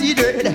natty bird.